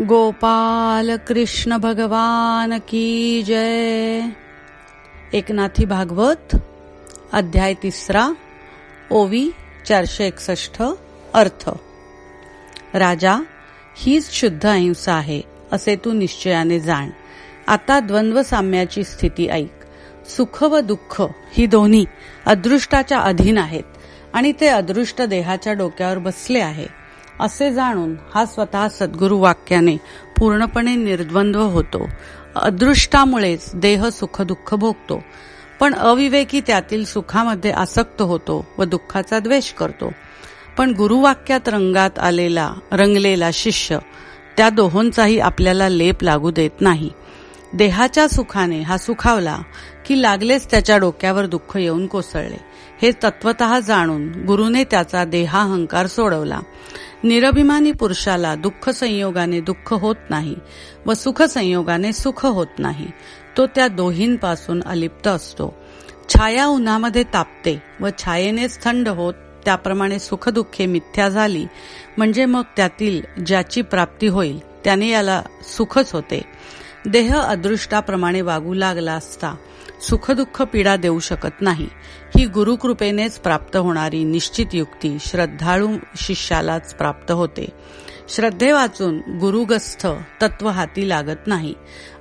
गोपाल कृष्ण भगवान की जय. एकनाथी भागवत अध्याय तिसरा ओवी चारशे एकसष्ट अर्थ. राजा हीच शुद्ध अहिंसा आहे असे तू निश्चयाने जाण. आता द्वंद्व साम्याची स्थिती ऐक. सुख व दुःख ही दोन्ही अदृष्टाच्या अधीन आहेत आणि ते अदृष्ट देहाच्या डोक्यावर बसले आहे. असे जाणून हा स्वतः सद्गुरु वाक्याने पूर्णपणे निर्द्वंद्व होतो. अदृष्टामुळेच देह सुख दुःख भोगतो. पण अविवेकी त्यातील सुखामध्ये आसक्त होतो व दुःखाचा द्वेष करतो. पण गुरुवाक्यात रंगात आलेला रंगलेला शिष्य त्या दोहोंचाही आपल्याला लेप लागू देत नाही. देहाच्या सुखाने हा सुखावला की लागलेच त्याच्या डोक्यावर दुःख येऊन कोसळले. हे तत्वत जाणून गुरुने त्याचा देहाहंकार सोडवला. निरभिमानी पुरुषाला दुःख संयोगाने दुःख होत नाही व सुख संयोगाने सुख होत नाही. तो त्या दोहींपासून अलिप्त असतो. छाया उन्हामध्ये तापते व छायेनेच थंड होत त्याप्रमाणे सुखदुःखे मिथ्या झाली. म्हणजे मग त्यातील ज्याची प्राप्ती होईल त्याने याला सुखच होते. देह अदृष्टाप्रमाणे वागू लागला असता. सुखदुःख पीडा देऊ शकत नाही. ही गुरुकृपेनेच प्राप्त होणारी निश्चित युक्ती श्रद्धाळू शिष्यालाच प्राप्त होते. श्रद्धे वाचून गुरुगस्थ तत्व हाती लागत नाही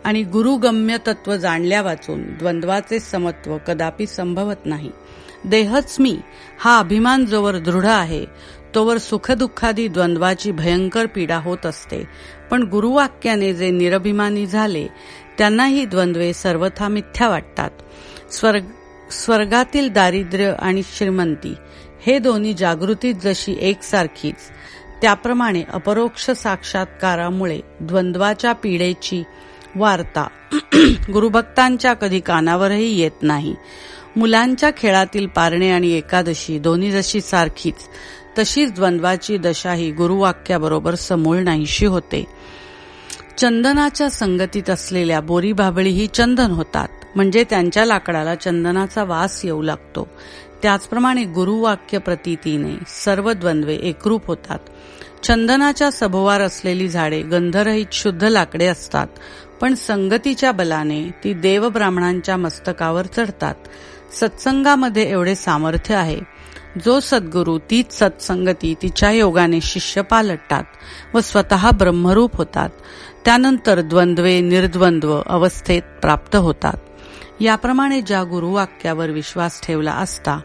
आणि गुरुगम्य तत्व जाणल्या वाचून द्वंद्वाचे समत्व कदापि संभवत नाही. देहच मी हा अभिमान जोवर दृढ आहे तोवर सुखदुःखादी द्वंद्वाची भयंकर पीडा होत असते. पण गुरुवाक्याने जे निरभिमानी झाले त्यांना ही द्वंद्वे सर्वथा मिथ्या वाटतात. स्वर्ग स्वर्गातील दारिद्र्य आणि श्रीमंती हे दोन्ही जागृतीत जशी एकसारखीच त्याप्रमाणे अपरोक्ष साक्षात्कारामुळे द्वंद्वाच्या पीडेची वार्ता गुरुभक्तांच्या कधी कानावरही येत नाही. मुलांच्या खेळातील पारणे आणि एकादशी दोन्ही जशी सारखीच तशीच द्वंद्वाची दशाही गुरुवाक्याबरोबर समूळ नाहीशी होते. चंदनाच्या संगतीत असलेल्या बोरी बाबळीही चंदन होतात. म्हणजे त्यांच्या लाकडाला चंदनाचा वास येऊ लागतो. त्याचप्रमाणे गुरुवाक्य प्रतीतीने सर्व द्वंद्वे एकरूप होतात. चंदनाच्या सभोवार असलेली झाडे गंधरहित शुद्ध लाकडे असतात. पण संगतीच्या बलाने ती देव ब्राह्मणांच्या मस्तकावर चढतात. सत्संगामध्ये एवढे सामर्थ्य आहे. जो सद्गुरू तीच सत्संगती तिच्या योगाने शिष्य पालटतात व स्वतः ब्रह्मरूप होतात. त्यानंतर द्वंद्वे निर्द्वंद्व अवस्थेत प्राप्त होतात. याप्रमाणे ज्या गुरुवाक्यावर विश्वास ठेवला असता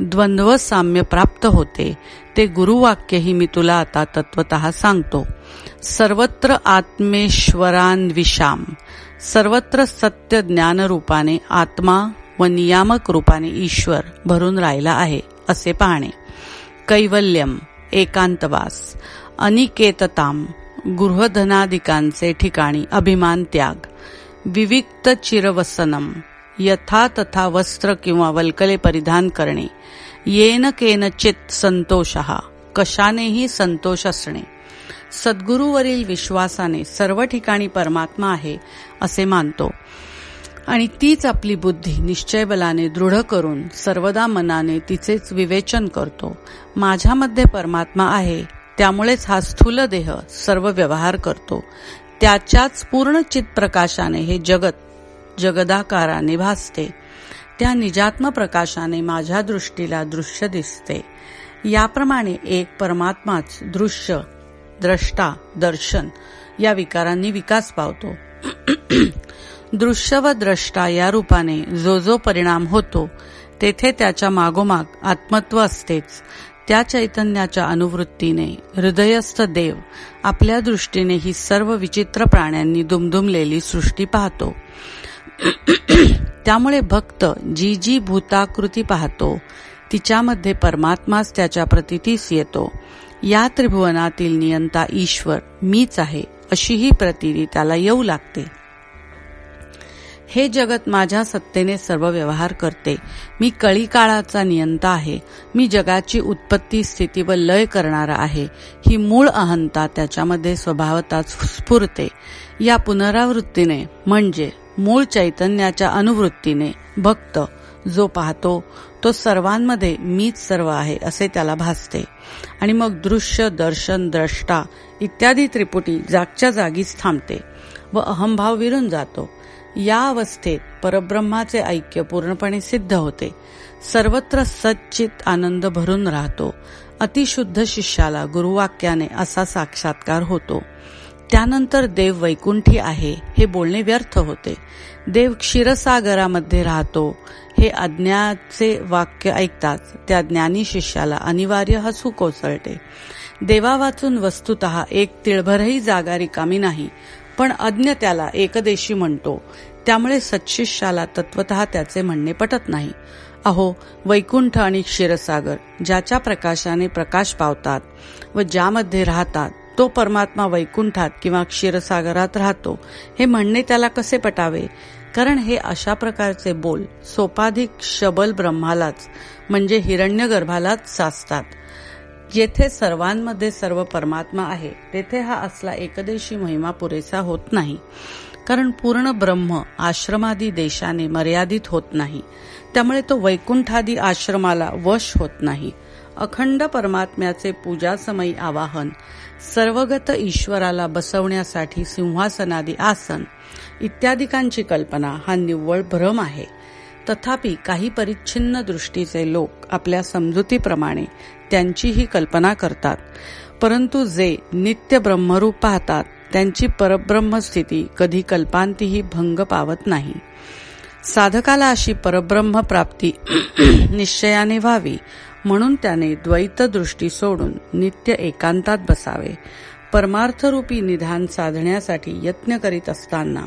द्वंद्व साम्य प्राप्त होते ते गुरुवाक्यही मी तुला आता तत्वत सांगतो. सर्वत्र आत्मेश्वरान्विषाम सर्वत्र सत्य ज्ञान रूपाने आत्मा व नियामक रूपाने ईश्वर भरून राहिला आहे असे पाहणे. कैवल्यम एकांतवास अनिकेतताम गृहधनादिकांचे ठिकाणी अभिमान त्याग. विविक्त चिरवसनम. यथा तथा वस्त्र किंवा वल्कले परिधान करणे. येन केनचित संतोष. कशानेही संतोष असणे. सद्गुरूवरील विश्वासाने सर्व ठिकाणी परमात्मा आहे असे मानतो. आणि तीच आपली बुद्धी निश्चय बलाने दृढ करून सर्वदा मनाने तिचेच विवेचन करतो. माझ्यामध्ये परमात्मा आहे त्यामुळेच हा स्थूल देह सर्व व्यवहार करतो. त्याच्याच पूर्ण चित प्रकाशाने हे जगत जगदाकाराने भासते त्या निजात्म प्रकाशाने माझ्या दृष्टीला दृश्य दिसते. याप्रमाणे एक परमात्माच दृश्य द्रष्टा दर्शन या विकारांनी विकास पावतो. दृश्य व द्रष्टा या रूपाने जो जो परिणाम होतो तेथे त्याच्या मागोमाग आत्मत्व असतेच. त्या चैतन्याच्या अनुवृत्तीने हृदयस्थ देव आपल्या दृष्टीने ही सर्व विचित्र प्राण्यांनी दुमदुमलेली सृष्टी पाहतो. त्यामुळे भक्त जी जी भूताकृती पाहतो तिच्यामध्ये परमात्माच त्याच्या प्रतितीस येतो. या त्रिभुवनातील नियंता ईश्वर मीच आहे अशी ही प्रतिती त्याला येऊ लागते. हे जगत माझ्या सत्तेने सर्व व्यवहार करते. मी कळी काळाचा नियंता आहे. मी जगाची उत्पत्ती स्थिती व लय करणारा आहे. ही मूळ अहंता त्याच्यामध्ये स्वभावताच स्फुरते. या पुनरावृत्तीने म्हणजे मूळ चैतन्याच्या अनुवृत्तीने भक्त जो पाहतो तो सर्वांमध्ये मीच सर्व आहे असे त्याला भासते. आणि मग दृश्य दर्शन द्रष्टा इत्यादी त्रिपुटी जागच्या जागीच थांबते व अहंभाव विरून जातो. या अवस्थेत परब्रह्माचे ऐक्य पूर्णपणे सिद्ध होते. सर्वत्र सच्चित आनंद भरून राहतो. अतिशुद्ध शिष्याला गुरुवाक्याने असा साक्षात्कार होतो. त्यानंतर देव वैकुंठी आहे हे बोलणे व्यर्थ होते. देव क्षीरसागरामध्ये राहतो हे अज्ञाचे वाक्य ऐकताच त्या ज्ञानी शिष्याला अनिवार्य हसू कोसळते. देवा वाचून वस्तुत एक तिळभरही जागा रिकामी नाही पण अज्ञ त्याला एकदेशी म्हणतो. त्यामुळे सच्शिष्याला तत्वत त्याचे म्हणणे पटत नाही. अहो वैकुंठ आणि क्षीरसागर ज्याच्या प्रकाशाने प्रकाश पावतात व ज्यामध्ये राहतात तो परमात्मा वैकुंठात किंवा क्षीरसागरात राहतो हे म्हणणे त्याला कसे पटावे? कारण हे अशा प्रकारचे बोल सोपाधिक शबल ब्रह्मालाच म्हणजे हिरण्यगर्भालाच साचतात. जेथे सर्वांमध्ये सर्व परमात्मा आहे तेथे हा असला एकदेशी महिमा पुरेसा होत नाही. कारण पूर्ण ब्रह्म आश्रमादी देशाने मर्यादित होत नाही. त्यामुळे तो वैकुंठादी आश्रमाला वश होत नाही. अखंड परमात्म्याचे पूजासमयी आवाहन सर्वगत ईश्वराला बसवण्यासाठी सिंहासनादी आसन इत्यादिकांची कल्पना हा निव्वळ भ्रम आहे. तथापि काही परिच्छिन्न दृष्टीचे लोक आपल्या समजुतीप्रमाणे त्यांचीही कल्पना करतात. परंतु जे नित्य ब्रह्मरूप पाहतात त्यांची परब्रह्म स्थिती कधी कल्पांतीही भंग पावत नाही. साधकाला अशी परब्रह्म प्राप्ती निश्चयाने व्हावी म्हणून त्याने द्वैत दृष्टी सोडून नित्य एकांतात बसावे. परमार्थरूपी निधान साधण्यासाठी यत्न करीत असताना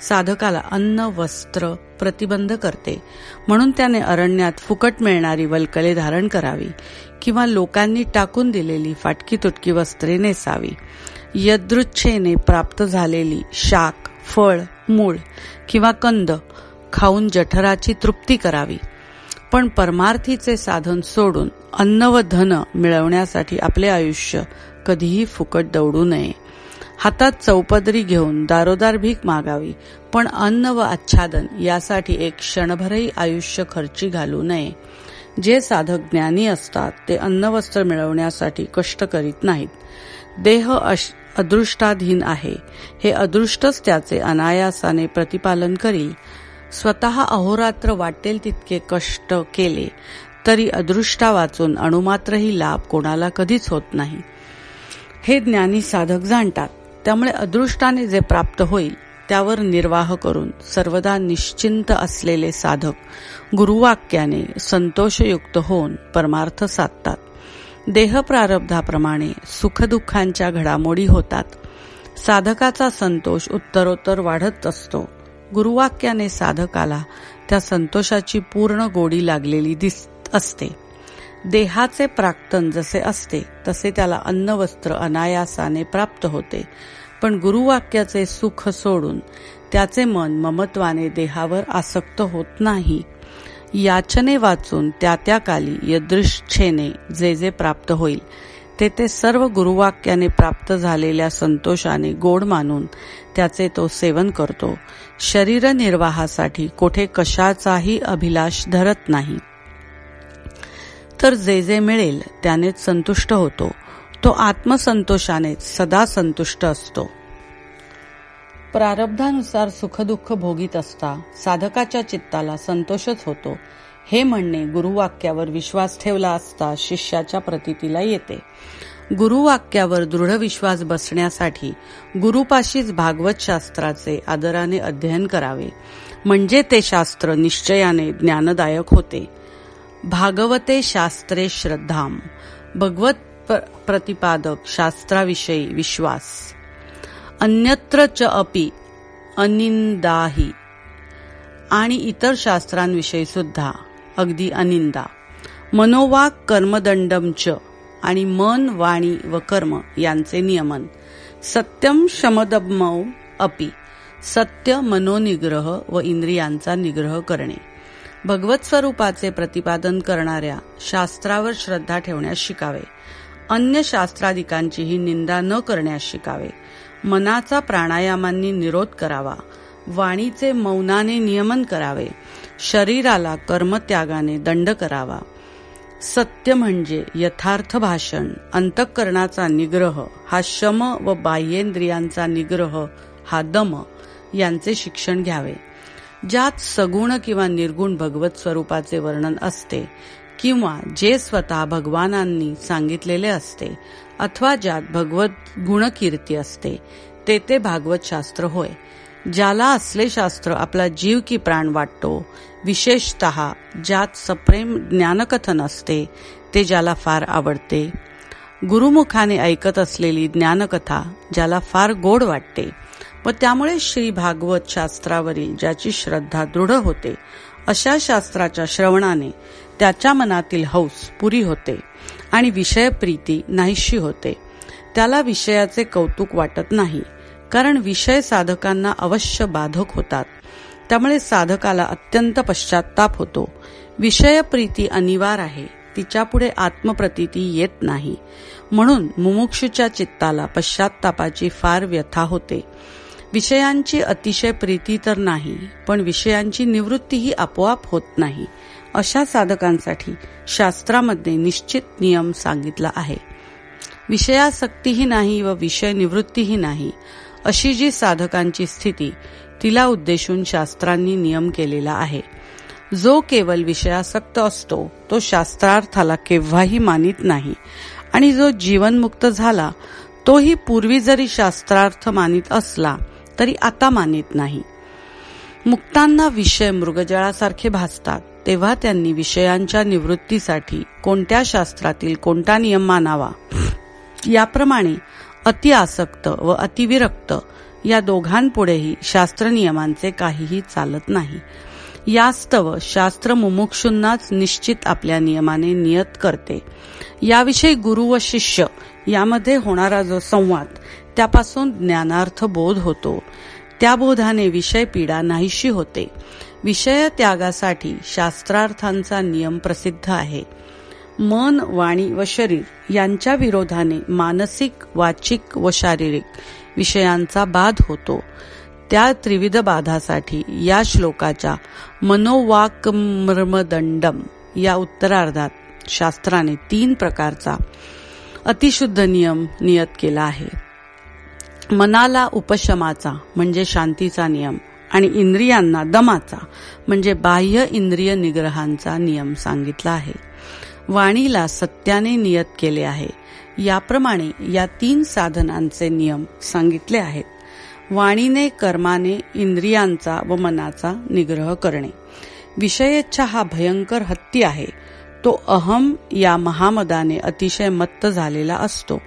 साधकाला अन्न वस्त्र प्रतिबंध करते. म्हणून त्याने अरण्यात फुकट मिळणारी वल्कले धारण करावी किंवा लोकांनी टाकून दिलेली फाटकी तुटकी वस्त्रे नेसावी. यदृच्छेने प्राप्त झालेली शाक फळ मूळ किंवा कंद खाऊन जठराची तृप्ती करावी. पण परमार्थीचे साधन सोडून अन्न व धन मिळवण्यासाठी आपले आयुष्य कधीही फुकट दौडू नये. हातात चौपदरी घेऊन दारोदार भीक मागावी पण अन्न व आच्छादन यासाठी एक क्षणभरही आयुष्य खर्ची घालू नये. जे साधक ज्ञानी असतात ते अन्नवस्त्र मिळवण्यासाठी कष्ट करीत नाहीत. देह अदृष्टाधीन आहे. हे अदृष्टच त्याचे अनायासाने प्रतिपालन करील. स्वतः अहोरात्र वाटेल तितके कष्ट केले तरी अदृष्टा वाचून अणुमात्रही लाभ कोणाला कधीच होत नाही. हे ज्ञानी साधक जाणतात. त्यामुळे अदृष्टाने जे प्राप्त होईल त्यावर निर्वाह करून सर्वदा निश्चिंत असलेले साधक गुरुवाक्याने संतोषयुक्त होऊन परमार्थ साधतात. देह प्रारब्धाप्रमाणे सुखदुःखांच्या घडामोडी होतात. साधकाचा संतोष उत्तरोत्तर वाढत असतो. गुरुवाक्याने साधकाला त्या संतोषाची पूर्ण गोडी लागलेली दिस असते. देहाचे प्राक्तन जसे असते तसे त्याला अन्न वस्त्र अनायासाने प्राप्त होते. पण गुरुवाक्याचे सुख सोडून त्याचे मन ममत्वाने देहावर आसक्त होत नाही. याचने वाचून त्या त्या काली यदृच्छेने जे जे प्राप्त होईल ते ते सर्व गुरुवाक्याने प्राप्त झालेल्या संतोषाने गोड मानून त्याचे तो सेवन करतो. शरीर निर्वाहासाठी कोठे कशाचाही अभिलाष धरत नाही. तर जे जे मिळेल त्यानेच संतुष्ट होतो. तो आत्मसंतोषानेच सदा संतुष्ट असतो. प्रारब्धानुसार सुखदुःख भोगीत असता साधकाच्या चित्ताला संतोषच होतो. हे म्हणणे गुरुवाक्यावर विश्वास ठेवला असता शिष्याच्या प्रतीतीला येते. गुरुवाक्यावर दृढ विश्वास बसण्यासाठी गुरुपाशीच भागवत शास्त्राचे आदराने अध्ययन करावे. म्हणजे ते शास्त्र निश्चयाने ज्ञानदायक होते. भागवते शास्त्रे श्रद्धाम। भगवत प्रतिपादक शास्त्राविषयी विश्वास। अन्यत्र च अपि अनिंदाही आणि इतर शास्त्रांविषयी सुद्धा अगदी अनिंदा मनोवाक कर्मदंडम च आणि मन वाणी व कर्म यांचे नियमन। सत्यम शमदमौ अपि। सत्य मनोनिग्रह व इंद्रियांचा निग्रह करणे। भगवत स्वरूपाचे प्रतिपादन करणाऱ्या शास्त्रावर श्रद्धा ठेवण्यास शिकावे. अन्य शास्त्राधिकांचीही निंदा न करण्यास शिकावे. मनाचा प्राणायामांनी निरोध करावा. वाणीचे मौनाने नियमन करावे. शरीराला कर्मत्यागाने दंड करावा. सत्य म्हणजे यथार्थ भाषण अंतःकरणाचा निग्रह हा शम व बाह्येंद्रियांचा निग्रह हा दम यांचे शिक्षण घ्यावे. ज्यात सगुण किंवा निर्गुण भगवत स्वरूपाचे वर्णन असते किंवा जे स्वतः भगवानांनी सांगितलेले असते अथवा ज्यात भगवत गुणकीर्ती असते ते ते भागवत शास्त्र होय. ज्याला असले शास्त्र आपला जीव की प्राण वाटतो विशेषत ज्यात सप्रेम ज्ञानकथन असते ते ज्याला फार आवडते. गुरुमुखाने ऐकत असलेली ज्ञानकथा ज्याला फार गोड वाटते. व त्यामुळे श्री भागवत शास्त्रावरील ज्याची श्रद्धा दृढ होते अशा शास्त्राच्या श्रवणाने त्याच्या मनातील हौस पुरी होते आणि विषयप्रीती नाहीशी होते. त्याला विषयाचे कौतुक वाटत नाही कारण विषय साधकांना अवश्य बाधक होतात. त्यामुळे साधकाला अत्यंत पश्चाताप होतो. विषयप्रीती अनिवार आहे तिच्यापुढे आत्मप्रतीती येत नाही. म्हणून मुमुक्षुच्या चित्ताला पश्चातापाची फार व्यथा होते. विषयांची अतिशय प्रीती तर नाही पण विषयांची निवृत्तीही आपोआप होत नाही अशा साधकांसाठी शास्त्रामध्ये निश्चित नियम सांगितला आहे. विषयासक्तीही नाही व विषय निवृत्तीही नाही अशी जी साधकांची स्थिती तिला उद्देशून शास्त्रांनी नियम केलेला आहे. जो केवळ विषयासक्त असतो तो शास्त्रार्थाला केव्हाही मानित नाही आणि जो जीवनमुक्त झाला तोही पूर्वी जरी शास्त्रार्थ मानित असला तरी आता मानित नाही. मुक्तांना विषय मृगजळासारखे भासतात तेव्हा त्यांनी विषयांच्या निवृत्तीसाठी कोणत्या शास्त्रातील कोणता नियम मानावा? याप्रमाणे अति आसक्त व अतिविरक्त या दोघांपुढेही शास्त्र नियमांचे काहीही चालत नाही. यास्तव शास्त्र मुमुक्षुंनाच निश्चित आपल्या नियमाने नियत करते. याविषयी गुरु व शिष्य यामध्ये होणारा जो संवाद त्यापासून ज्ञानार्थ बोध होतो. त्या बोधाने विषय पीडा नाहीशी होते. विषय त्यागासाठी शास्त्रार्थांचा नियम प्रसिद्ध आहे. मन वाणी व शरीर यांच्या विरोधाने मानसिक वाचिक व शारीरिक विषयांचा बाध होतो. त्या त्रिविध बाधासाठी या श्लोकाच्या मनोवाक मर्मदंडम या उत्तरार्धात शास्त्राने तीन प्रकारचा अतिशुद्ध नियम नियत केला आहे. मनाला उपशमाचा म्हणजे शांतीचा नियम आणि इंद्रियांना दमाचा म्हणजे बाह्य इंद्रिय निग्रहांचा नियम सांगितला आहे. वाणीला सत्याने नियत केले आहे. याप्रमाणे या तीन साधनांचे नियम सांगितले आहेत. वाणीने कर्माने इंद्रियांचा व मनाचा निग्रह करणे. विषयेच्छा हा भयंकर हत्ती आहे. तो अहम या महामदाने अतिशय मत्त झालेला असतो.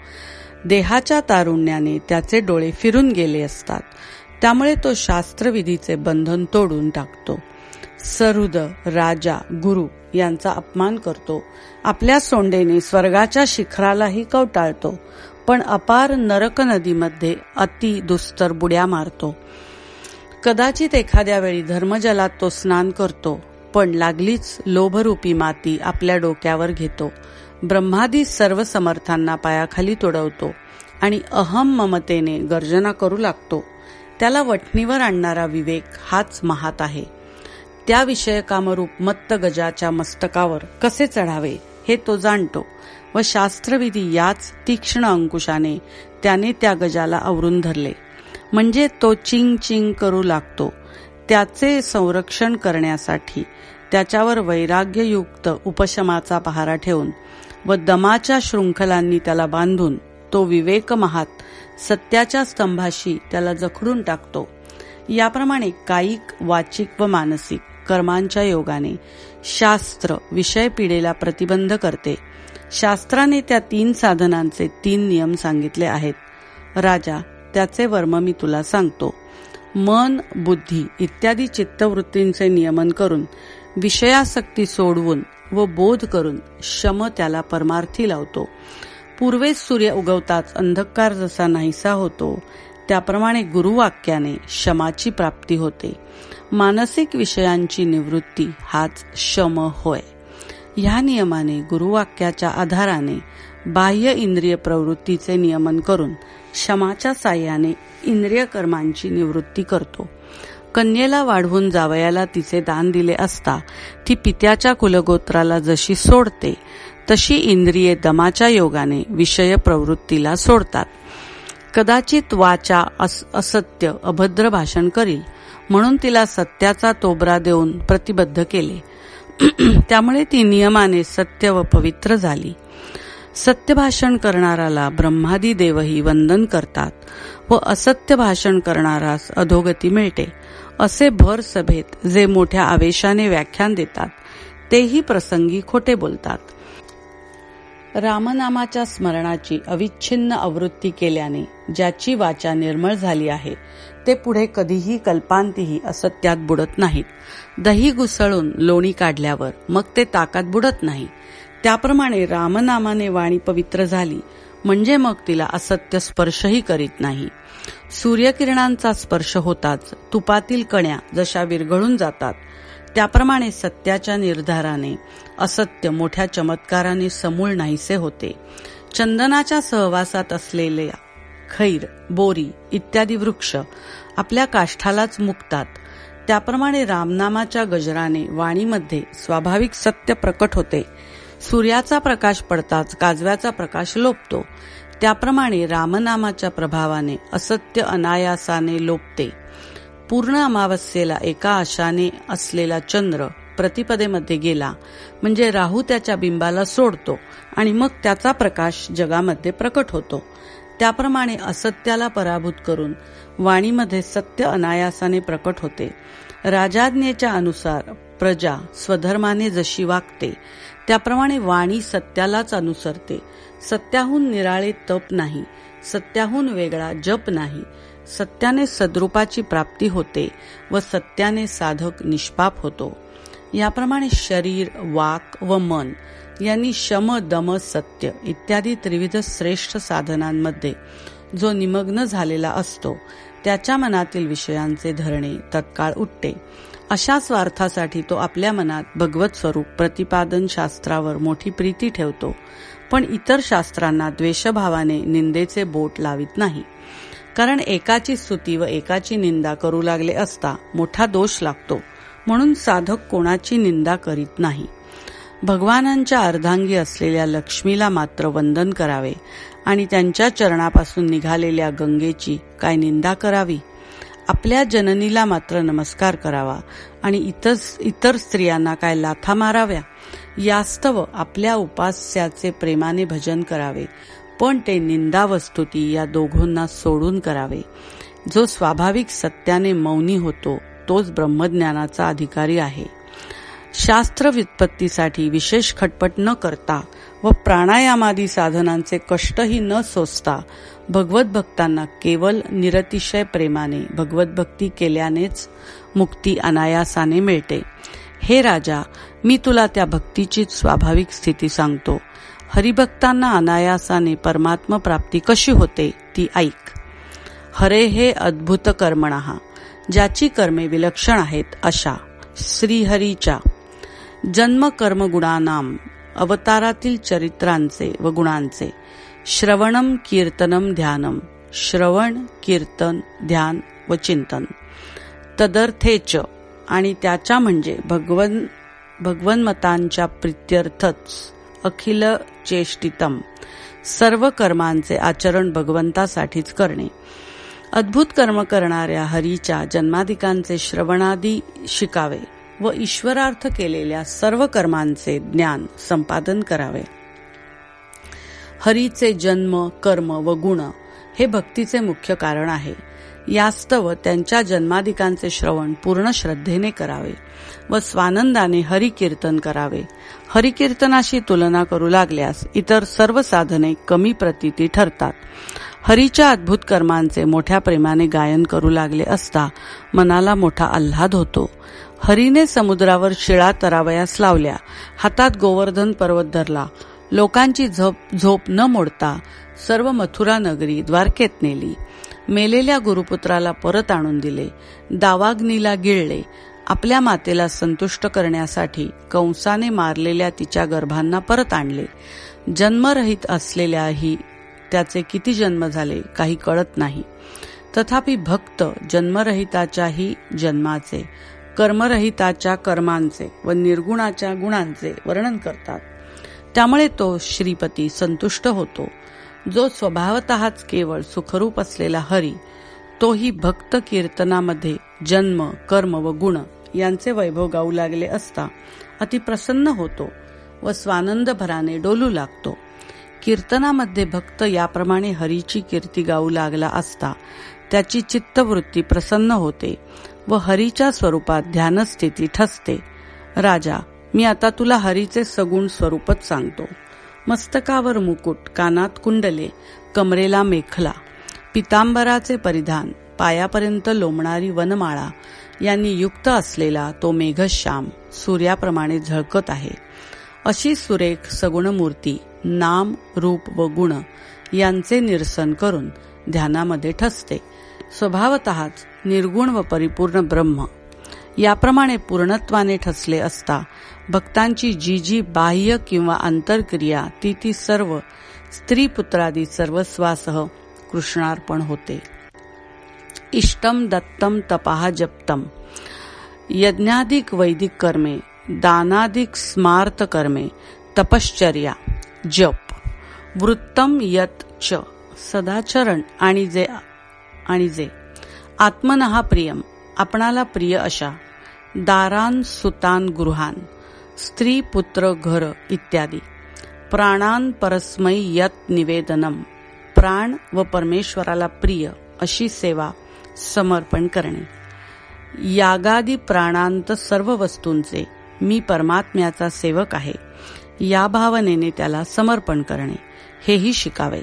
देहाच्या तारुण्याने त्याचे डोळे फिरून गेले असतात. त्यामुळे तो शास्त्रविधीचे बंधन तोडून टाकतो. सरुद राजा गुरु यांचा अपमान करतो. आपल्या सोंडेने स्वर्गाच्या शिखरालाही कवटाळतो. पण अपार नरक नदीमध्ये अति दुस्तर बुड्या मारतो. कदाचित एखाद्या वेळी धर्मजलात तो स्नान करतो पण लागलीच लोभरूपी माती आपल्या डोक्यावर घेतो. ब्रह्मादी सर्व समर्थांना पायाखाली तोडवतो आणि अहम ममतेने गर्जना करू लागतो. त्याला वटणीवर आणणारा विवेक हाच महात आहे. त्या विषय कामरूप मत्त गजाच्या मस्तकावर कसे चढावे हे तो जाणतो व शास्त्रविधी याच तीक्ष्ण अंकुशाने त्याने त्या गजाला आवरून धरले. म्हणजे तो चिंग चिंग करू लागतो. त्याचे संरक्षण करण्यासाठी त्याच्यावर वैराग्ययुक्त उपशमाचा पहारा ठेवून व दमाच्या शृंखलांनी त्याला बांधून तो विवेक महात सत्याच्या स्तंभाशी त्याला जखडून टाकतो. याप्रमाणे कायिक वाचिक व मानसिक कर्मांच्या योगाने शास्त्र विषय पिढेला प्रतिबंध करते. शास्त्राने त्या तीन साधनांचे तीन नियम सांगितले आहेत. राजा त्याचे वर्म मी तुला सांगतो. मन बुद्धी इत्यादी चित्तवृत्तींचे नियमन करून विषयासक्ती सोडवून व बोध करून शम त्याला परमार्थी लावतो. पूर्वेस सूर्य उगवताच अंधकार जसा नाहीसा होतो त्याप्रमाणे गुरुवाक्याने शमाची प्राप्ती होते. मानसिक विषयांची निवृत्ती हाच शम होय. ह्या नियमाने गुरुवाक्याच्या आधाराने बाह्य इंद्रिय प्रवृत्तीचे नियमन करून शमाच्या साह्याने इंद्रिय कर्मांची निवृत्ती करतो. कन्येला वाढवून जावयाला तिचे दान दिले असता ती पित्याच्या कुलगोत्राला जशी सोडते तशी इंद्रिये दमाच्या योगाने विषय प्रवृत्तीला सोडतात. कदाचित वाचा अस असत्य अभद्र भाषण करील म्हणून तिला सत्याचा तोबरा देऊन प्रतिबद्ध केले. त्यामुळे ती नियमाने सत्य व पवित्र झाली. सत्य भाषण करणाराला ब्रह्मादी देवही वंदन करतात व असत्य भाषण करणारास अधोगती मिळते. असे भर सभेत जे मोठ्या आवेशाने व्याख्यान देतात तेही प्रसंगी खोटे बोलतात. रामनामाच्या स्मरणाची अविच्छिन्न आवृत्ती केल्याने ज्याची वाचा निर्मळ झाली आहे ते पुढे कधीही कल्पांतीही असत्यात बुडत नाहीत. दही घुसळून लोणी काढल्यावर मग ते ताकात बुडत नाही. त्याप्रमाणे रामनामाने वाणी पवित्र झाली म्हणजे मग तिला असत्य स्पर्शही करीत नाही. सूर्यकिरणांचा स्पर्श होताच तुपातील कण्या जशा विरघळून जातात त्याप्रमाणे सत्याच्या निर्धाराने असत्य मोठ्या चमत्काराने समूळ नाहीसे होते. चंदनाच्या सहवासात असलेल्या खैर बोरी इत्यादी वृक्ष आपल्या काष्ठालाच मुकतात. त्याप्रमाणे रामनामाच्या गजराने वाणीमध्ये स्वाभाविक सत्य प्रकट होते. सूर्याचा प्रकाश पडताच काजव्याचा प्रकाश लोपतो. त्याप्रमाणे रामनामाच्या प्रभावाने असत्य अनायासाने लोपते. पूर्ण अमावस्येला एका आशाने असलेला चंद्र प्रतिपदेमध्ये गेला. म्हणजे राहू त्याच्या बिंबाला सोडतो आणि मग त्याचा प्रकाश जगामध्ये प्रकट होतो. त्याप्रमाणे असत्याला पराभूत करून वाणीमध्ये सत्य अनायासाने प्रकट होते. राजाज्ञेच्या अनुसार प्रजा स्वधर्माने जशी वागते त्याप्रमाणे वाणी सत्यालाच अनुसरते. सत्याहून निराळे तप नाही. सत्याहून वेगळा जप नाही. सत्याने सद्रूपाची प्राप्ती होते व सत्याने साधक निष्पाप होतो. याप्रमाणे शरीर वाक व मन यांनी शम दम सत्य इत्यादी त्रिविध श्रेष्ठ साधनांमध्ये जो निमग्न झालेला असतो त्याच्या मनातील विषयांचे धरणे तत्काळ उठते. अशा स्वार्थासाठी तो आपल्या मनात भगवत स्वरूप प्रतिपादन शास्त्रावर मोठी प्रीती ठेवतो. पण इतर शास्त्रांना द्वेषभावाने निंदेचे बोट लावित नाही. कारण एकाची स्तुती व एकाची निंदा करू लागले असता मोठा दोष लागतो. म्हणून साधक कोणाची निंदा करीत नाही. भगवानांच्या अर्धांगी असलेल्या लक्ष्मीला मात्र वंदन करावे आणि त्यांच्या चरणापासून निघालेल्या गंगेची काय निंदा करावी? आपल्या जननीला मात्र नमस्कार करावा आणि इतर इतर स्त्रियांना काय लाथा माराव्या? यास्तव आपल्या उपास्याचे प्रेमाने भजन करावे. पण ते निंदा वस्तुती या दोघांना सोडून करावे. जो स्वाभाविक सत्याने मौनी होतो तोच ब्रह्मज्ञानाचा अधिकारी आहे. शास्त्र व्युत्पत्तीसाठी विशेष खटपट न करता व प्राणायामादी साधनांचे कष्टही न सोसता भगवत भक्तांना केवळ निरतिशय प्रेमाने भगवत भक्ती केल्यानेच मुक्ती अनायासाने मिळते. हे राजा मी तुला त्या भक्तीची स्वाभाविक स्थिती सांगतो. हरिभक्तांना अनायासाने परमात्म प्राप्ती कशी होते ती ऐक. हरे हे अद्भुत कर्मणहा ज्याची कर्मे विलक्षण आहेत अशा. श्रीहरीच्या जन्म कर्मगुणानाम अवतारातील चरित्रांचे व गुणांचे. श्रवणम कीर्तनम ध्यानम श्रवण कीर्तन ध्यान व चिंतन. तदर्थेच आणि त्याच्या म्हणजे भगवन भगवन्मतांच्या प्रित्यर्थच अखिल चेष्टितम. सर्व कर्मांचे आचरण भगवंतासाठीच करणे. अद्भुत कर्म करणाऱ्या हरीच्या जन्माधिकांचे श्रवणादी शिकावे व ईश्वरार्थ केलेल्या सर्व कर्मांचे ज्ञान संपादन करावे. हरीचे जन्म कर्म व गुण हे भक्तीचे मुख्य कारण आहे. यास्तव त्यांच्या जन्माधिकांचे श्रवण पूर्ण श्रद्धेने करावे व स्वानंदाने हरिकीर्तन करावे. हरिकीर्तनाशी तुलना करू लागल्यास इतर सर्व साधने कमी प्रतीती ठरतात. हरीच्या अद्भुत कर्मांचे मोठ्या प्रेमाने गायन करू लागले असता मनाला मोठा आल्हाद होतो. हरीने समुद्रावर शिळा तरावयास लावल्या. हातात गोवर्धन पर्वत धरला. लोकांची झोप झोप न मोडता सर्व मथुरा नगरी द्वारकेत नेली. मेलेल्या गुरुपुत्राला परत आणून दिले. दावाग्नीला गिळले. आपल्या मातेला संतुष्ट करण्यासाठी कंसाने मारलेल्या तिच्या गर्भांना परत आणले. जन्मरहित असलेल्याही त्याचे किती जन्म झाले काही कळत नाही. तथापि भक्त जन्मरहिताच्याही जन्माचे कर्मरहिताच्या कर्मांचे व निर्गुणाच्या गुणांचे वर्णन करतात. त्यामुळे तो श्रीपती संतुष्ट होतो. जो स्वभावतःच केवळ सुखरूप असलेला हरी तोही भक्त कीर्तनामध्ये जन्म कर्म व गुण यांचे वैभव गाऊ लागले असता अति प्रसन्न होतो व स्वानंद भराने डोलू लागतो. कीर्तनामध्ये भक्त याप्रमाणे हरीची कीर्ती गाऊ लागला असता त्याची चित्तवृत्ती प्रसन्न होते व हरीच्या स्वरूपात ध्यानस्थिती ठसते. राजा मी आता तुला हरीचे सगुण स्वरूपच सांगतो. मस्तकावर मुकुट कानात कुंडले कमरेला मेखला पितांबराचे परिधान पायापर्यंत लोंबणारी वनमाळा यांनी युक्त असलेला तो मेघश्याम सूर्याप्रमाणे झळकत आहे. अशी सुरेख सगुण मूर्ती नाम रूप व गुण यांचे निरसन करून ध्यानामध्ये ठसते. स्वभावतःच निर्गुण व परिपूर्ण ब्रह्म याप्रमाणे पूर्णत्वाने ठसले असता भक्तांची जी जी बाह्य किंवा आंतरक्रिया ती ती सर्व स्त्री पुत्रादी सर्वस्वासह कृष्णार्पण होते. इष्टम दत्तम तपाहा जप्तम. यज्ञाधिक वैदिक कर्मे दानाधिक स्मार्त कर्मे तपश्चर्या जप. वृत्तम यत च सदाचरण आणि जे आणि जे. आत्मनहा प्रियम आपणाला प्रिय अशा दारान सुतान गृहान स्त्री पुत्र घर इत्यादी. प्राणान परस्मै यत निवेदनम. प्राण व परमेश्वराला प्रिय अशी सेवा समर्पण करणे. यागादी प्राणांत सर्व वस्तूंचे मी परमात्म्याचा सेवक आहे. या भावनेने त्याला समर्पण करणे. हेही शिकावे.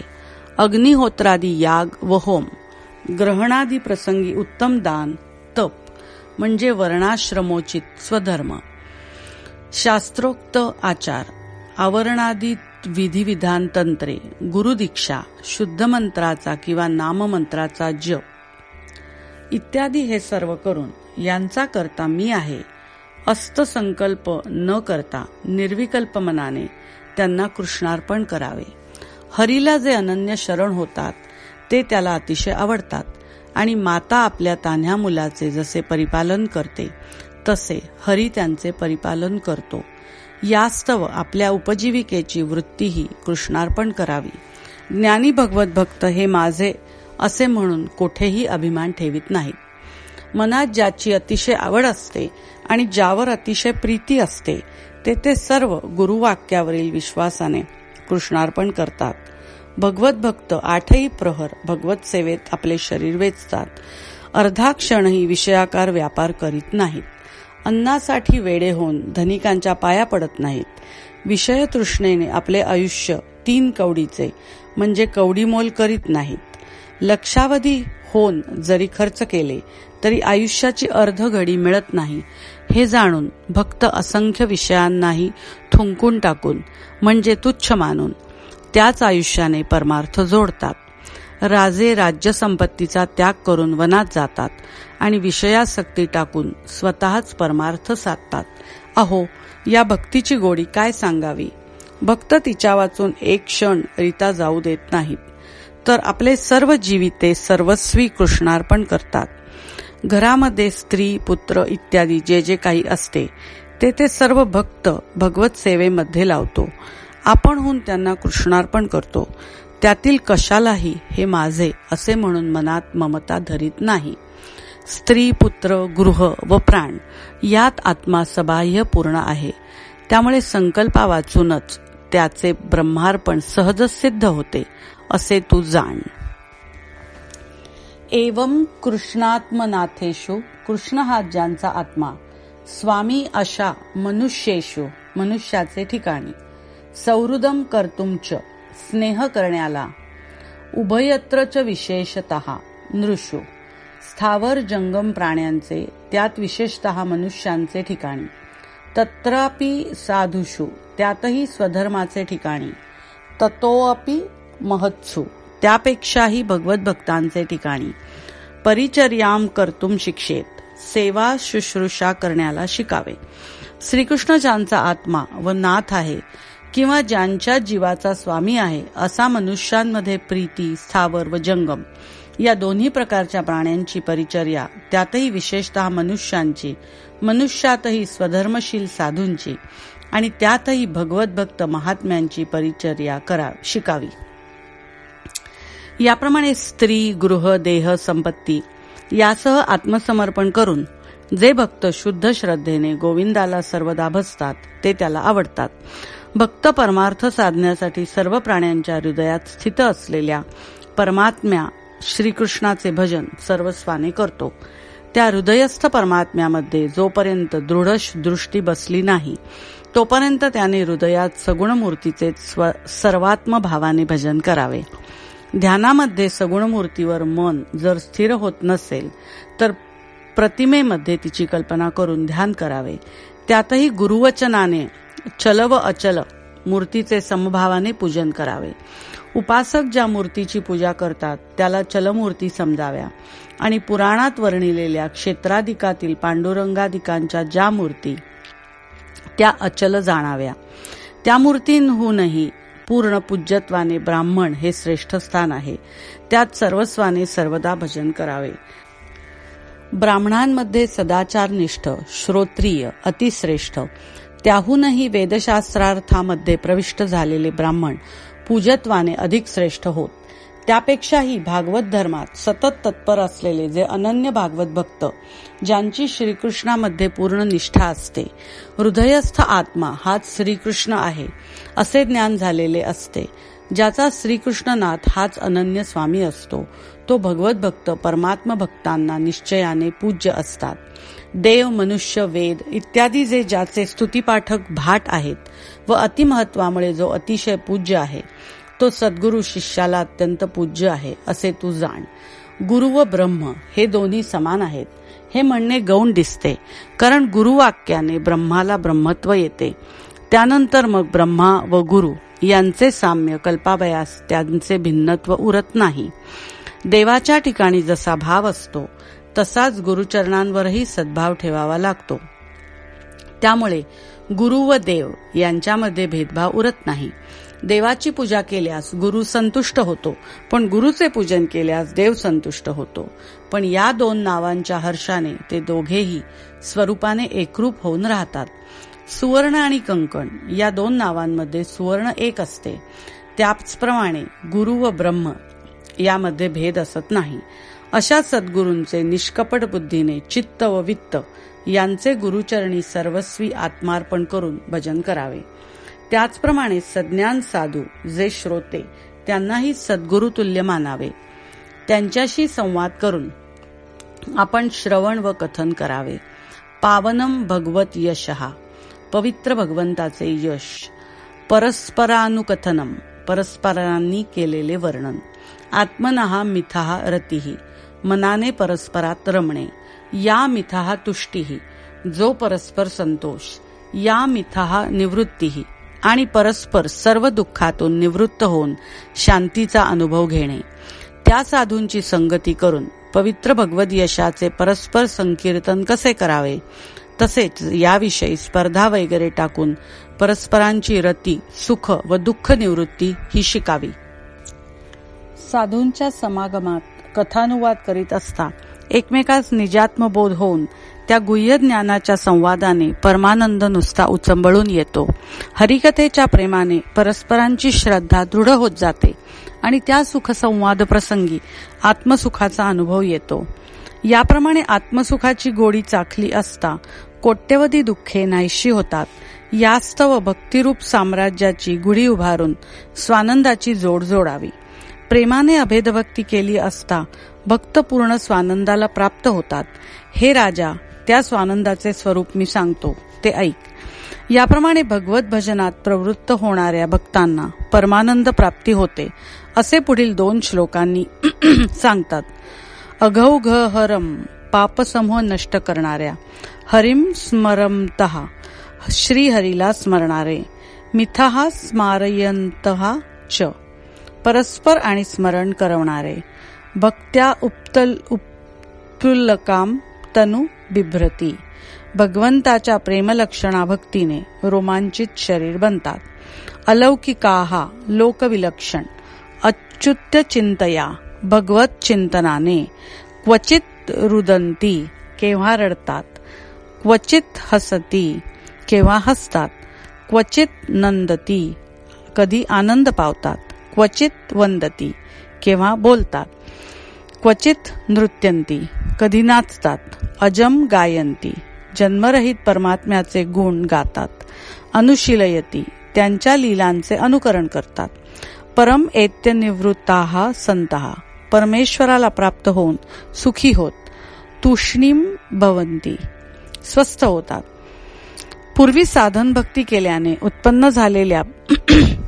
अग्निहोत्रादी याग व होम. ग्रहणादी प्रसंगी उत्तम दान तप म्हणजे वर्णाश्रमोचित स्वधर्म. शास्त्रोक्त आचार आवरणादी विधिविधान तंत्रे गुरुदीक्षा शुद्ध मंत्राचा किंवा नाममंत्राचा जप. इत्यादी हे सर्व करून यांचा करता मी आहे. अस्तसंकल्प न करता निर्विकल्प मनाने त्यांना कृष्णार्पण करावे. हरीला जे अनन्य शरण होतात ते त्याला अतिशय आवडतात आणि माता आपल्या तान्ह्या मुलाचे जसे परिपालन करते तसे हरी त्यांचे परिपालन करतो. यास्तव आपल्या उपजीविकेची वृत्तीही कृष्णार्पण करावी. ज्ञानी भगवत भक्त हे माझे असे म्हणून कोठेही अभिमान ठेवित नाहीत. मनात ज्याची अतिशय आवड असते आणि ज्यावर अतिशय प्रीती असते ते ते सर्व गुरुवाक्यावरील विश्वासाने कृष्णार्पण करतात. भगवत भक्त आठही प्रहर भगवत सेवेत आपले शरीर वेचतात. अर्धा क्षणही विषयाकार व्यापार करीत नाहीत. अन्नासाठी वेडे होऊन धनिकांच्या पाया पडत नाहीत. विषय तृष्णेने आपले आयुष्य तीन कवडीचे म्हणजे कवडीमोल करीत नाहीत. लक्षावधी होऊन जरी खर्च केले तरी आयुष्याची अर्ध घडी मिळत नाही. हे जाणून भक्त असंख्य विषयांनाही थुंकून टाकून म्हणजे तुच्छ मानून त्याच आयुष्याने परमार्थ जोडतात. राजे राज्य संपत्तीचा त्याग करून वनात जातात आणि विषयासक्ती टाकून स्वतःच परमार्थ साधतात. अहो या भक्तीची गोडी काय सांगावी? भक्त तिच्या वाचून एक क्षण रिता जाऊ देत नाहीत. तर आपले सर्व जीविते सर्वस्वी कृष्णार्पण करतात. घरामध्ये स्त्री पुत्र इत्यादी जे जे काही असते ते ते सर्व भक्त भगवत सेवेमध्ये लावतो. आपणहून त्यांना कृष्णार्पण करतो. त्यातील कशालाही हे माझे असे म्हणून मनात ममता धरीत नाही. स्त्री पुत्र गृह व प्राण यात आत्मा सबाह्य पूर्ण आहे. त्यामुळे संकल्पा वाचूनच त्याचे ब्रह्मार्पण सहज सिद्ध होते असे तू जाण. एवं कृष्णात्मनाथेशु कृष्ण हा ज्यांचा आत्मा स्वामी अशा मनुष्येशु मनुष्याचे ठिकाणी. सौहृदम कर्तुमच स्नेह करण्याला. उभयत्रच विशेषत नृषु स्थावर जंगम प्राण्यांचे त्यात विशेषत मनुष्यांचे ठिकाणी. तत्रापि साधुषु त्यातही स्वधर्माचे ठिकाणी. ततोअपि महत्सु त्यापेक्षाही भगवत भक्तांचे ठिकाणी. परिचर्याम कर्तुम शिक्षेत सेवा शुश्रूषा करण्याला शिकावे. श्रीकृष्ण ज्यांचा आत्मा व नाथ आहे किंवा ज्यांच्या जीवाचा स्वामी आहे असा मनुष्यांमध्ये प्रीती स्थावर व जंगम या दोन्ही प्रकारच्या प्राण्यांची परिचर्या त्यातही विशेषतः मनुष्यांची मनुष्यातही स्वधर्मशील साधूंची आणि त्यातही भगवत भक्त महात्म्यांची परिचर्या करा शिकावी. याप्रमाणे स्त्री गृह देह संपत्ती यासह आत्मसमर्पण करून जे भक्त शुद्ध श्रद्धेने गोविंदाला सर्वदा भसतात ते त्याला आवडतात. भक्त परमार्थ साधण्यासाठी सर्व प्राण्यांच्या हृदयात स्थित असलेल्या परमात्म्या श्रीकृष्णाचे भजन सर्वस्वाने करतो. त्या हृदयस्थ परमात्म्यामध्ये जोपर्यंत दृढ दृष्टी बसली नाही तोपर्यंत त्याने हृदयात सगुण मूर्तीचे सर्वात्म भावाने भजन करावे. ध्यानामध्ये सगुण मूर्तीवर मन जर स्थिर होत नसेल तर प्रतिमेमध्ये तिची कल्पना करून ध्यान करावे. त्यातही गुरुवचनाने चल व अचल मूर्तीचे समभावाने पूजन करावे. उपासक ज्या मूर्तीची पूजा करतात त्याला चलमूर्ती समजाव्या. आणि पुराणात वर्णिलेल्या क्षेत्राधिकातील पांडुरंगाधिकांच्या ज्या मूर्ती त्या अचल जाणाव्या. त्या मूर्तींहूनही पूर्ण पूज्यत्वाने ब्राह्मण हे श्रेष्ठ स्थान आहे. त्यात सर्वस्वाने सर्वदा भजन करावे. ब्राह्मणांमध्ये सदाचारनिष्ठ श्रोत्रिय अतिश्रेष्ठ त्याहूनही वेदशास्त्रार्थामध्ये प्रविष्ट झालेले ब्राह्मण पूजत्वाने अधिक श्रेष्ठ होत. त्यापेक्षाही भागवत धर्मात सतत तत्पर असलेले जे अनन्य भागवत भक्त ज्यांची श्रीकृष्णामध्ये पूर्ण निष्ठा असते हृदयस्थ आत्मा हाच श्रीकृष्ण आहे असे ज्ञान झालेले असते. ज्याचा श्रीकृष्णनाथ हाच अनन्य स्वामी असतो तो भगवत भक्त परमात्म भक्तांना निश्चयाने पूज्य असतात. देव मनुष्य वेद इत्यादी जे ज्याचे स्तुतीपाठक भाट आहेत व अतिमहत्वामुळे जो अतिशय पूज्य आहे तो सद्गुरु शिष्याला अत्यंत पूज्य आहे असे तू जाण. गुरु व ब्रह्म हे दोन्ही समान आहेत. हे म्हणणे गौण दिसते कारण गुरुवाक्याने ब्रह्माला ब्रह्मत्व येते. त्यानंतर मग ब्रह्मा व गुरु यांचे साम्य कल्पावयास त्यांचे भिन्नत्व उरत नाही. देवाच्या ठिकाणी जसा भाव असतो तसाच गुरुचरणांवरही सद्भाव ठेवावा लागतो. त्यामुळे गुरु व देव यांच्यामध्ये भेदभाव उरत नाही. देवाची पूजा केल्यास गुरु संतुष्ट होतो पण गुरुचे पूजन केल्यास देव संतुष्ट होतो. पण या दोन नावांच्या हर्षाने ते दोघेही स्वरूपाने एकरूप होऊन राहतात. सुवर्ण आणि कंकण या दोन नावांमध्ये सुवर्ण एक असते. त्याचप्रमाणे गुरु व ब्रह्म यामध्ये भेद असत नाही. अशा सद्गुरूंचे निष्कपट बुद्धीने चित्त व वित्त यांचे गुरुचरणी सर्वस्वी आत्मार्पण करून भजन करावे. त्याचप्रमाणे सज्ञान साधू जे श्रोते त्यांनाही सद्गुरुतुल्य मानावे. त्यांच्याशी संवाद करून आपण श्रवण व कथन करावे. पावनम भगवत यशहा पवित्र भगवंताचे यश परस्परानुकथनम परस्परांनी केलेले वर्णन आत्मनहा मिथहा रतीही मनाने परस्परात रमणे. या मिथहा तुष्टीही जो परस्पर संतोष या मिथाहा निवृत्तीही आणि परस्पर सर्व दुःखातून निवृत्त होऊन शांतीचा अनुभव घेणे. त्या साधूंची संगती करून पवित्र भगवद यशाचे परस्पर संकीर्तन कसे करावे? तसेच याविषयी स्पर्धा वगैरे टाकून परस्परांची रती सुख व दुःख निवृत्ती ही शिकावी. साधूंच्या समागमात कथानुवाद करीत असता. एकमेकास निजात्मबोध होऊन त्या गुह्य ज्ञानाच्या संवादाने परमानंद नुसता उचंबळून येतो. हरिकथेच्या प्रेमाने परस्परांची श्रद्धा दृढ होत जाते आणि त्या सुखसंवाद प्रसंगी आत्मसुखाचा अनुभव येतो. याप्रमाणे आत्मसुखाची गोडी चाखली असता कोट्यवधी दुःखे नाहीशी होतात. यास्तव भक्तिरूप साम्राज्याची गुढी उभारून स्वानंदाची जोड जोडावी. प्रेमाने अभेदभक्ती केली असता भक्त पूर्ण स्वानंदाला प्राप्त होतात. हे राजा त्या स्वानंदाचे स्वरूप मी सांगतो ते ऐक. याप्रमाणे भगवत भजनात प्रवृत्त होणाऱ्या भक्तांना परमानंद प्राप्ती होते असे पुढील दोन श्लोकांनी सांगतात. अघौघ हरम पापसमूह नष्ट करणाऱ्या हरिम स्मरमत श्रीहरीला स्मरणारे मिथहा स्मारयंत च. परस्पर आणि स्मरण करवणारे. भक्त्या उपतल उपलकाम तनु बिभ्रती. भगवंताच्या प्रेमलक्षणा भक्तीने रोमांचित शरीर बनतात. अलौकिकाहा लोकविलक्षण. अच्युत्य चिंतया भगवत चिंतनाने क्वचित रुदंती केव्हा रडतात? क्वचित हसती केव्हा हसतात? क्वचित नंदती कधी आनंद पावतात? क्वचित वंदती केव्हा बोलतात. क्वचित नृत्यंती कधी नाचतात. अजम गायंती जन्मरहित परमात्म्याचे गुण गातात. अनुशीलयती त्यांच्या लीलांचे अनुकरण करतात. परम ऐत्य निवृत्ता संतहा परमेश्वराला प्राप्त होऊन सुखी होत. तुष्णीम भवंती स्वस्थ होतात. पूर्वी साधन भक्ती केल्याने उत्पन्न झालेल्या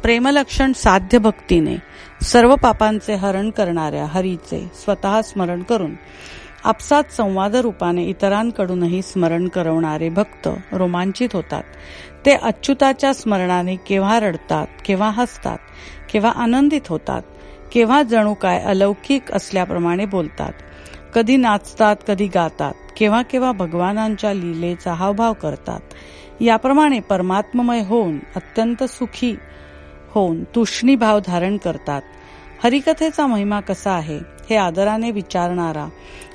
प्रेमलक्षण साध्य भक्तीने सर्व पापांचे हरण करणाऱ्या हरीचे स्वतः स्मरण करून आपसात संवाद रूपाने इतरांकडूनही स्मरण करवणारे भक्त रोमांचित होतात. ते अच्युताच्या स्मरणाने केव्हा रडतात केव्हा हसतात केव्हा आनंदित होतात केव्हा जणू काय अलौकिक असल्याप्रमाणे बोलतात. कधी नाचतात कधी गातात केव्हा केव्हा भगवानांच्या लीलेचा हावभाव करतात. याप्रमाणे परमात्ममय होऊन अत्यंत सुखी होऊन तुष्णी भाव धारण करतात. हरिकथेचा महिमा कसा आहे हे आदराने विचारणारा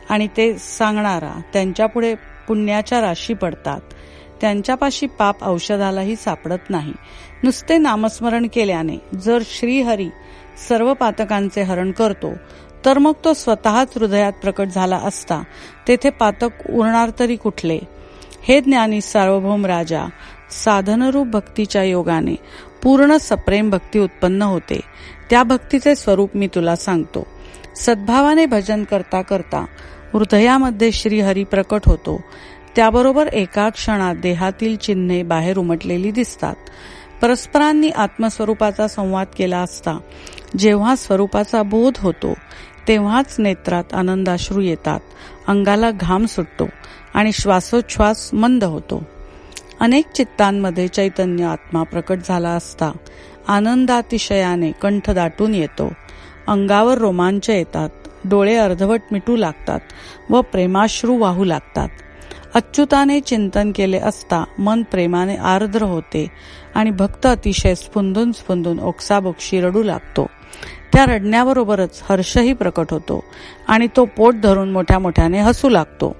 आणि ते सांगणारा त्यांच्यापुढे पुण्याच्या राशी पडतात. त्यांच्यापाशी पाप औषधालाही सापडत नाही. नुसते नामस्मरण केल्याने जर श्रीहरी सर्व पातकांचे हरण करतो तर मग तो स्वतःच हृदयात प्रकट झाला असता तेथे पातक उरणार तरी कुठले? हे ज्ञानी सार्वभौम राजा साधनरूप भक्तीच्या योगाने पूर्ण सप्रेम भक्ती उत्पन्न होते. त्या भक्तीचे स्वरूप मी तुला सांगतो. सद्भावाने भजन करता करता हृदयामध्ये श्रीहरी प्रकट होतो. त्याबरोबर एका क्षणात देहातील चिन्हे बाहेर उमटलेली दिसतात. परस्परांनी आत्मस्वरूपाचा संवाद केला असता जेव्हा स्वरूपाचा बोध होतो तेव्हाच नेत्रात आनंदाश्रू येतात अंगाला घाम सुटतो आणि श्वासोच्छ्वास मंद होतो. अनेक चित्तांमध्ये चैतन्य आत्मा प्रकट झाला असता आनंदातिशयाने कंठ दाटून येतो. अंगावर रोमांच येतात. डोळे अर्धवट मिटू लागतात व प्रेमाश्रू वाहू लागतात. अच्युताने चिंतन केले असता मन प्रेमाने आर्द्र होते आणि भक्त अतिशय स्फुंदून स्फुंदून ओक्साबोक्षी रडू लागतो. त्या रडण्याबरोबरच हर्षही प्रकट होतो आणि तो पोट धरून मोठ्या मोठ्याने हसू लागतो.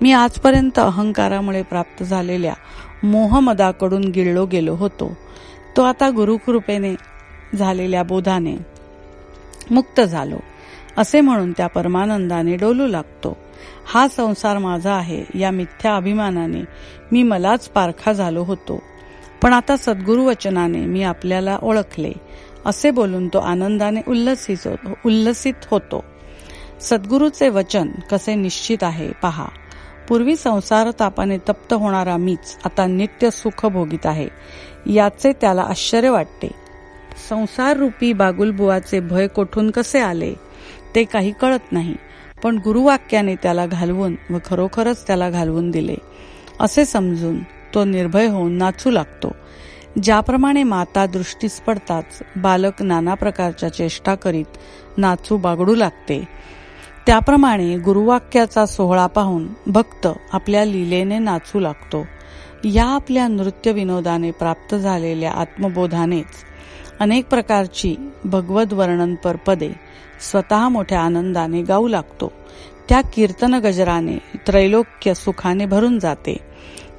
मी आजपर्यंत अहंकारामुळे प्राप्त झालेल्या मोहमदाकडून गिळलो गेलो होतो. तो आता गुरुकृपेने झालेल्या बोधाने मुक्त झालो. असे म्हणून त्या परमानंदाने डोलू लागतो. हा संसार माझा आहे या मिथ्या अभिमानाने मी मलाच पारखा झालो होतो. पण आता सद्गुरु वचनाने मी आपल्याला ओळखले. असे बोलून तो आनंदाने उल्लसित उल्लसित होतो. सद्गुरूचे वचन कसे निश्चित आहे पहा. पूर्वी संसार तापाने तप्त होणारा मीच आता नित्य सुख भोगीत आहे. याचे त्याला आश्चर्य वाटते. संसार रूपी बागुलबुवाचे भय कोठून कसे आले? ते काही कळत नाही पण गुरुवाक्याने त्याला घालवून व खरोखरच त्याला घालवून दिले. असे समजून तो निर्भय होऊन नाचू लागतो. ज्याप्रमाणे माता दृष्टीस पडताच बालक नाना प्रकारच्या चेष्टा करीत नाचू बागडू लागते. त्याप्रमाणे गुरुवाक्याचा सोहळा पाहून भक्त आपल्या लीलेने नाचू लागतो. या आपल्या नृत्य विनोदाने प्राप्त झालेल्या आत्मबोधानेच अनेक प्रकारची भगवद वर्णनपर पदे स्वतः मोठ्या आनंदाने गाऊ लागतो. त्या कीर्तन गजराने त्रैलोक्य सुखाने भरून जाते.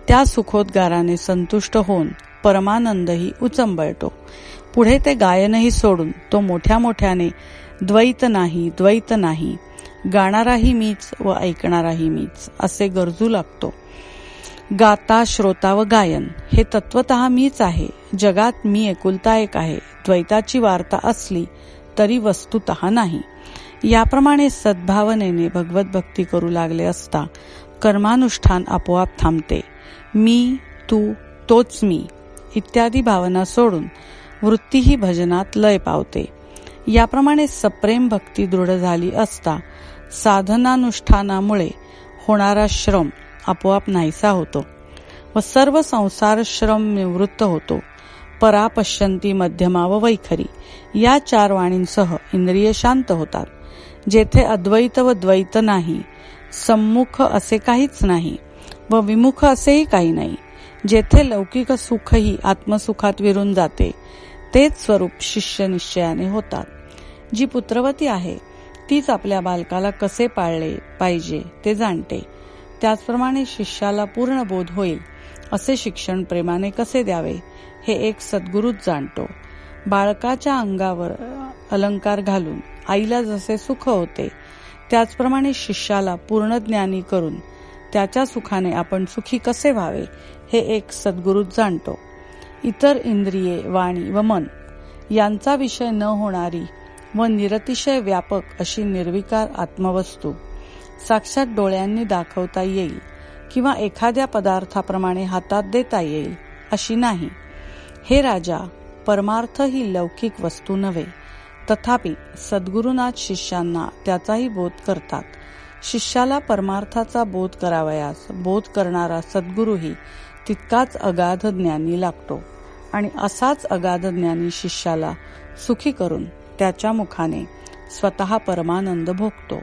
त्या सुखोद्गाराने संतुष्ट होऊन परमानंदही उचंबळतो. पुढे ते गायनही सोडून तो मोठ्या मोठ्याने द्वैत नाही द्वैत नाही गाणाराही मीच व ऐकणाराही मीच असे गरजू लागतो. गाता श्रोता व गायन हे तत्वत मीच आहे. जगात मी एकुलता एक आहे. द्वैताची वार्ता असली तरी वस्तुत नाही. याप्रमाणे सद्भावनेने भगवत भक्ती करू लागले असता कर्मानुष्ठान आपोआप थांबते. मी तू तोच मी इत्यादी भावना सोडून वृत्तीही भजनात लय पावते. याप्रमाणे सप्रेम भक्ती दृढ झाली असता साधनानुष्ठानामुळे होणारा श्रम आपोआप नाहीसा होतो व सर्व संसार श्रम निवृत्त होतो. परापश्यंती मध्यमा व वैखरी या चार वाणींसह इंद्रिय शांत होतात. जेथे अद्वैत व द्वैत नाही सम्मुख असे काहीच नाही व विमुख असेही काही नाही. जेथे लौकिक सुखही आत्मसुखात विरून जाते तेच स्वरूप शिष्य निश्चयाने होतात. जी पुत्रवती आहे तीच आपल्या बालकाला कसे पाळले पाहिजे ते जाणते. त्याचप्रमाणे शिष्याला पूर्ण बोध होईल असे शिक्षण प्रेमाने कसे द्यावे हे एक सद्गुरूच जाणतो. बाळकाच्या अंगावर अलंकार घालून आईला जसे सुख होते त्याचप्रमाणे शिष्याला पूर्ण ज्ञानी करून त्याच्या सुखाने आपण सुखी कसे व्हावे हे एक सद्गुरूच जाणतो. इतर इंद्रिये वाणी व मन यांचा विषय न होणारी व निरतिशय व्यापक अशी निर्विकार आत्मवस्तू. साक्षात डोळ्यांनी दाखवता येईल किंवा एखाद्या पदार्थाप्रमाणे हातात देता येईल अशी नाही. हे राजा परमार्थ ही लौकिक वस्तू नव्हे. तथापि सद्गुरुनाथ शिष्यांना त्याचाही बोध करतात. शिष्याला परमार्थाचा बोध करावयास बोध करणारा सद्गुरूही तितकाच अगाध ज्ञानी लागतो. आणि असाच अगाध ज्ञानी शिष्याला सुखी करून त्याच्या मुखाने स्वतः परमानंद भोगतो.